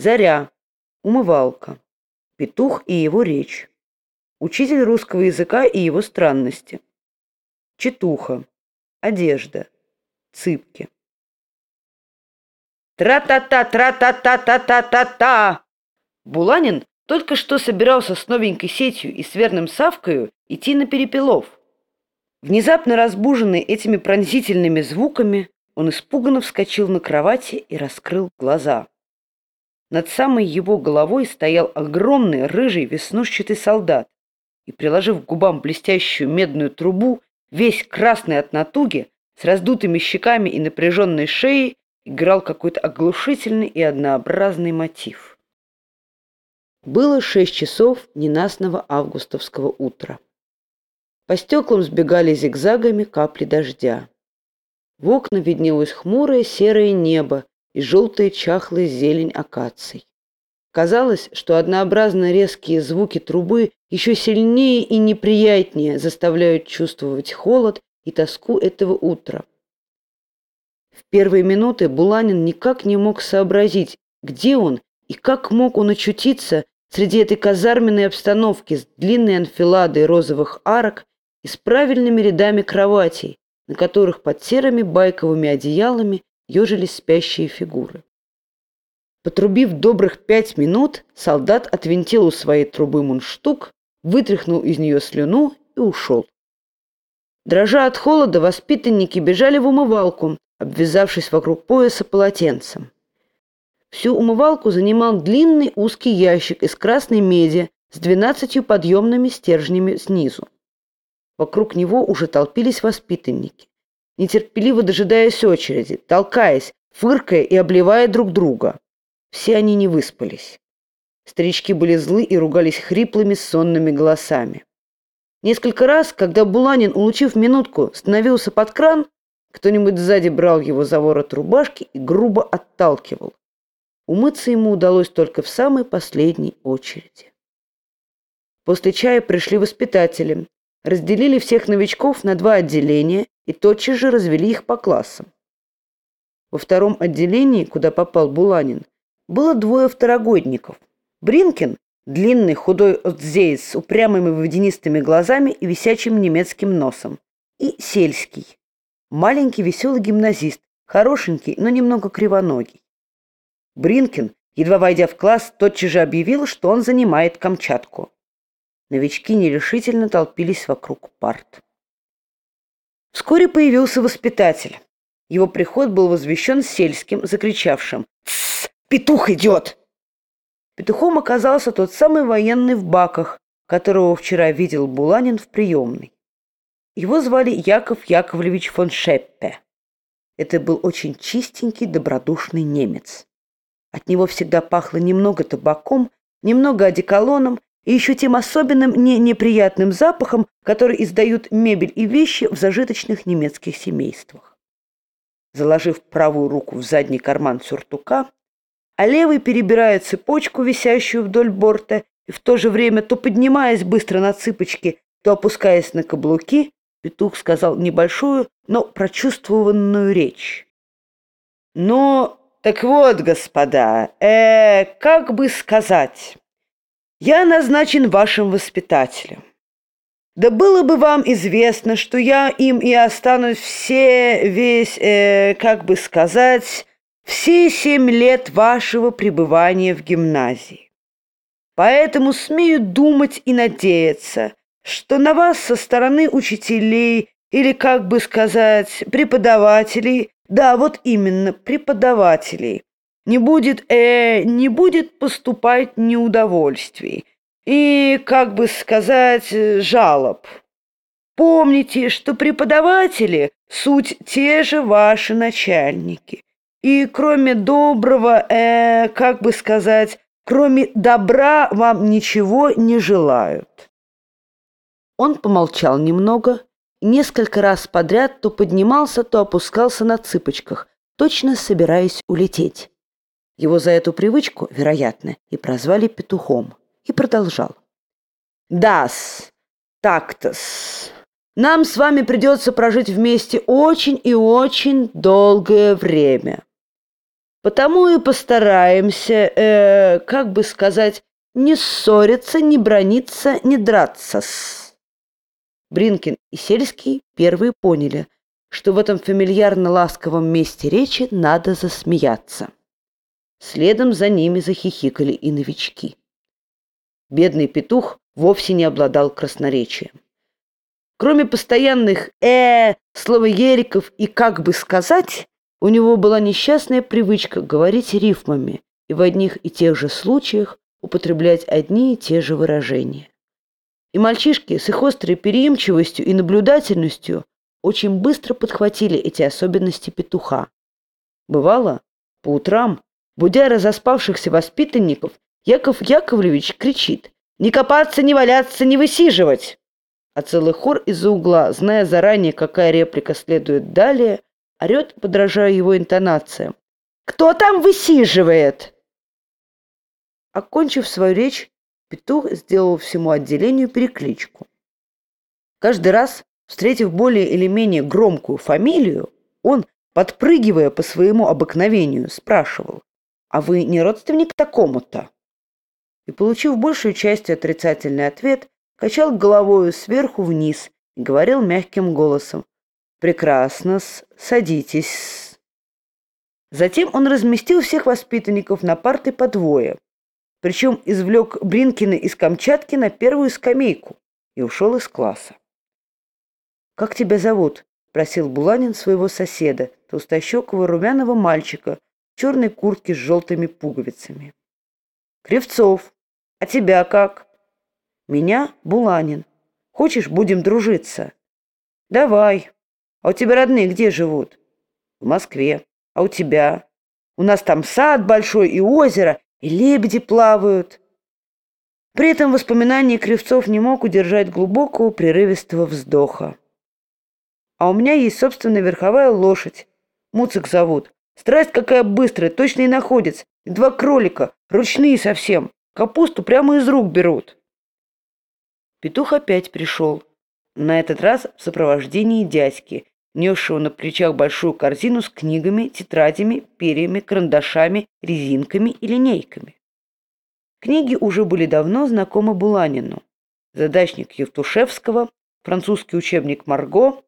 Заря. Умывалка. Петух и его речь. Учитель русского языка и его странности. Четуха. Одежда. Цыпки. Тра-та-та, тра-та-та-та-та-та-та-та! Буланин только что собирался с новенькой сетью и с верным Савкою идти на перепелов. Внезапно разбуженный этими пронзительными звуками, он испуганно вскочил на кровати и раскрыл глаза. Над самой его головой стоял огромный рыжий веснушчатый солдат и, приложив к губам блестящую медную трубу, весь красный от натуги, с раздутыми щеками и напряженной шеей, играл какой-то оглушительный и однообразный мотив. Было шесть часов ненастного августовского утра. По стеклам сбегали зигзагами капли дождя. В окна виднелось хмурое серое небо и желтая чахлая зелень акаций. Казалось, что однообразно резкие звуки трубы еще сильнее и неприятнее заставляют чувствовать холод и тоску этого утра. В первые минуты Буланин никак не мог сообразить, где он и как мог он очутиться среди этой казарменной обстановки с длинной анфиладой розовых арок и с правильными рядами кроватей, на которых под серыми байковыми одеялами ежились спящие фигуры. Потрубив добрых пять минут, солдат отвинтил у своей трубы мундштук, вытряхнул из нее слюну и ушел. Дрожа от холода, воспитанники бежали в умывалку, обвязавшись вокруг пояса полотенцем. Всю умывалку занимал длинный узкий ящик из красной меди с двенадцатью подъемными стержнями снизу. Вокруг него уже толпились воспитанники, нетерпеливо дожидаясь очереди, толкаясь, фыркая и обливая друг друга. Все они не выспались. Старички были злы и ругались хриплыми сонными голосами. Несколько раз, когда Буланин, улучив минутку, становился под кран, кто-нибудь сзади брал его за ворот рубашки и грубо отталкивал. Умыться ему удалось только в самой последней очереди. После чая пришли воспитатели, разделили всех новичков на два отделения и тотчас же развели их по классам. Во втором отделении, куда попал Буланин, было двое второгодников. Бринкин, длинный худой отзеец с упрямыми водянистыми глазами и висячим немецким носом, и Сельский, маленький веселый гимназист, хорошенький, но немного кривоногий. Бринкин, едва войдя в класс, тотчас же объявил, что он занимает Камчатку. Новички нерешительно толпились вокруг парт. Вскоре появился воспитатель. Его приход был возвещен сельским, закричавшим «Тссс! Петух идет!» Петухом оказался тот самый военный в баках, которого вчера видел Буланин в приемной. Его звали Яков Яковлевич фон Шеппе. Это был очень чистенький, добродушный немец. От него всегда пахло немного табаком, немного одеколоном и еще тем особенным не неприятным запахом, который издают мебель и вещи в зажиточных немецких семействах. Заложив правую руку в задний карман сюртука, а левый, перебирая цепочку, висящую вдоль борта, и в то же время то поднимаясь быстро на цыпочки, то опускаясь на каблуки, петух сказал небольшую, но прочувствованную речь. Но так вот, господа, э, как бы сказать, я назначен вашим воспитателем. Да было бы вам известно, что я им и останусь все, весь, э, как бы сказать, все семь лет вашего пребывания в гимназии. Поэтому смею думать и надеяться, что на вас со стороны учителей или, как бы сказать, преподавателей да, вот именно, преподавателей. Не будет, э, не будет поступать неудовольствий и, как бы сказать, жалоб. Помните, что преподаватели – суть те же ваши начальники. И кроме доброго, э, как бы сказать, кроме добра вам ничего не желают. Он помолчал немного, несколько раз подряд то поднимался, то опускался на цыпочках, точно собираясь улететь. Его за эту привычку, вероятно, и прозвали петухом. И продолжал. «Да-с, так-то-с. Нам с вами придется прожить вместе очень и очень долгое время. Потому и постараемся, э, как бы сказать, не ссориться, не брониться, не драться -с. Бринкин и Сельский первые поняли, что в этом фамильярно-ласковом месте речи надо засмеяться. Следом за ними захихикали и новички. Бедный петух вовсе не обладал красноречием. Кроме постоянных «э», словоериков и «как бы сказать», у него была несчастная привычка говорить рифмами и в одних и тех же случаях употреблять одни и те же выражения. И мальчишки с их острой переимчивостью и наблюдательностью очень быстро подхватили эти особенности петуха. Бывало, по утрам, будя разоспавшихся воспитанников, Яков Яковлевич кричит «Не копаться, не валяться, не высиживать!» А целый хор из-за угла, зная заранее, какая реплика следует далее, орет, подражая его интонациям. «Кто там высиживает?» Окончив свою речь, петух сделал всему отделению перекличку. Каждый раз, встретив более или менее громкую фамилию, он, подпрыгивая по своему обыкновению, спрашивал, «А вы не родственник такому-то?» И, получив большую частью отрицательный ответ, качал головою сверху вниз и говорил мягким голосом, прекрасно садитесь Затем он разместил всех воспитанников на парты по двое, причем извлек Бринкина из Камчатки на первую скамейку и ушел из класса. «Как тебя зовут?» – просил Буланин своего соседа, толстощекого румяного мальчика черной куртке с желтыми пуговицами. «Кривцов. А тебя как?» «Меня Буланин. Хочешь, будем дружиться?» «Давай», а у тебя родные где живут? В Москве. А у тебя? У нас там сад большой и озеро, и лебеди плавают. При этом воспоминании Кривцов не мог удержать глубокого прерывистого вздоха. А у меня есть собственная верховая лошадь. Муцик зовут. Страсть какая быстрая, точно и находится. Два кролика, ручные совсем. Капусту прямо из рук берут. Петух опять пришел. На этот раз в сопровождении дядьки, несшего на плечах большую корзину с книгами, тетрадями, перьями, карандашами, резинками и линейками. Книги уже были давно знакомы Буланину. Задачник Евтушевского, французский учебник Марго,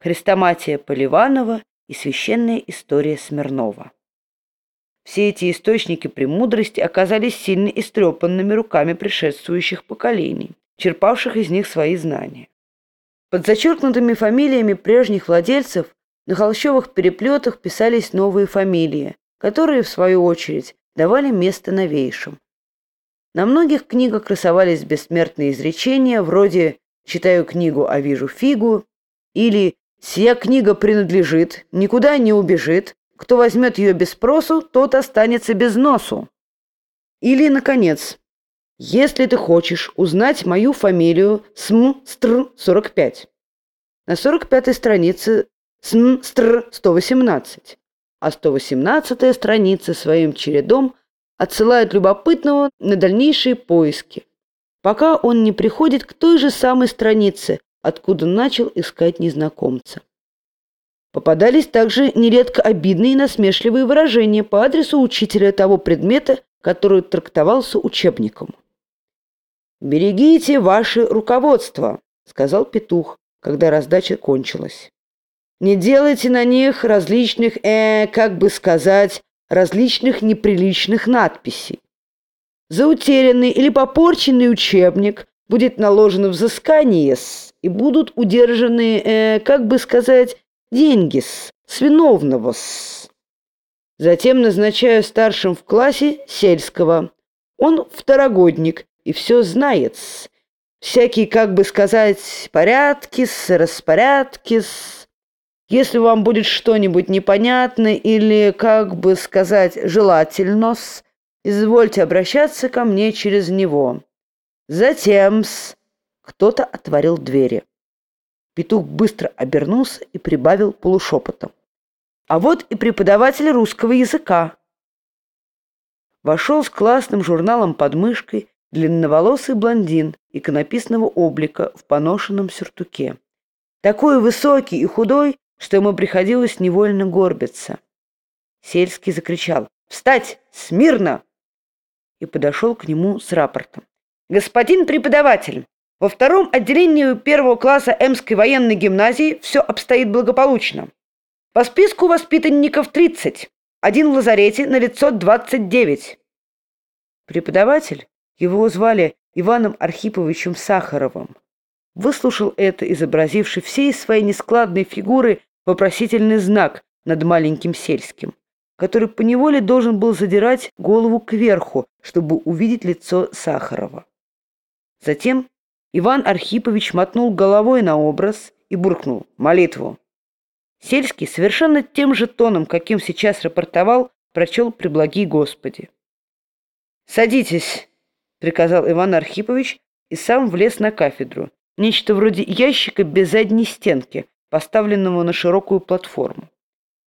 Хрестоматия Поливанова и священная история Смирнова. Все эти источники премудрости оказались сильно истрепанными руками предшествующих поколений, черпавших из них свои знания. Под зачеркнутыми фамилиями прежних владельцев на холщовых переплетах писались новые фамилии, которые, в свою очередь, давали место новейшим. На многих книгах красовались бессмертные изречения вроде «читаю книгу, а вижу фигу» или «сия книга принадлежит, никуда не убежит, кто возьмет ее без спросу, тот останется без носу». Или, наконец, если ты хочешь узнать мою фамилию СМСТР-45, на 45-й странице СМСТР-118, а 118-я страница своим чередом отсылает любопытного на дальнейшие поиски, пока он не приходит к той же самой странице, откуда начал искать незнакомца. Попадались также нередко обидные и насмешливые выражения по адресу учителя того предмета, который трактовался учебником. «Берегите ваше руководство», — сказал петух, когда раздача кончилась. «Не делайте на них различных, э, как бы сказать, различных неприличных надписей. За утерянный или попорченный учебник будет наложено взыскание с, и будут удержаны, э, как бы сказать, деньги с, с виновного с. Затем назначаю старшим в классе сельского. Он второгодник и все знает. Всякие, как бы сказать, порядки, распорядки. Если вам будет что-нибудь непонятно или, как бы сказать, желательно, извольте обращаться ко мне через него. Затем кто-то отворил двери. Петух быстро обернулся и прибавил полушепотом. А вот и преподаватель русского языка. Вошел с классным журналом под мышкой длинноволосый блондин иконописного облика в поношенном сюртуке. Такой высокий и худой, что ему приходилось невольно горбиться. Сельский закричал «Встать! Смирно!» и подошел к нему с рапортом. «Господин преподаватель, во втором отделении первого класса Эмской военной гимназии все обстоит благополучно. По списку воспитанников 30, один в лазарете на лицо 29». Преподаватель, его звали Иваном Архиповичем Сахаровым, выслушал это, изобразивший всей своей нескладной фигуры вопросительный знак над маленьким сельским который поневоле должен был задирать голову кверху, чтобы увидеть лицо Сахарова. Затем Иван Архипович мотнул головой на образ и буркнул «молитву». Сельский совершенно тем же тоном, каким сейчас рапортовал, прочел «Преблаги Господи». «Садитесь», — приказал Иван Архипович и сам влез на кафедру. Нечто вроде ящика без задней стенки, поставленного на широкую платформу.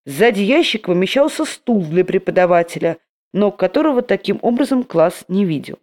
Сзади ящика помещался стул для преподавателя, но которого таким образом класс не видел.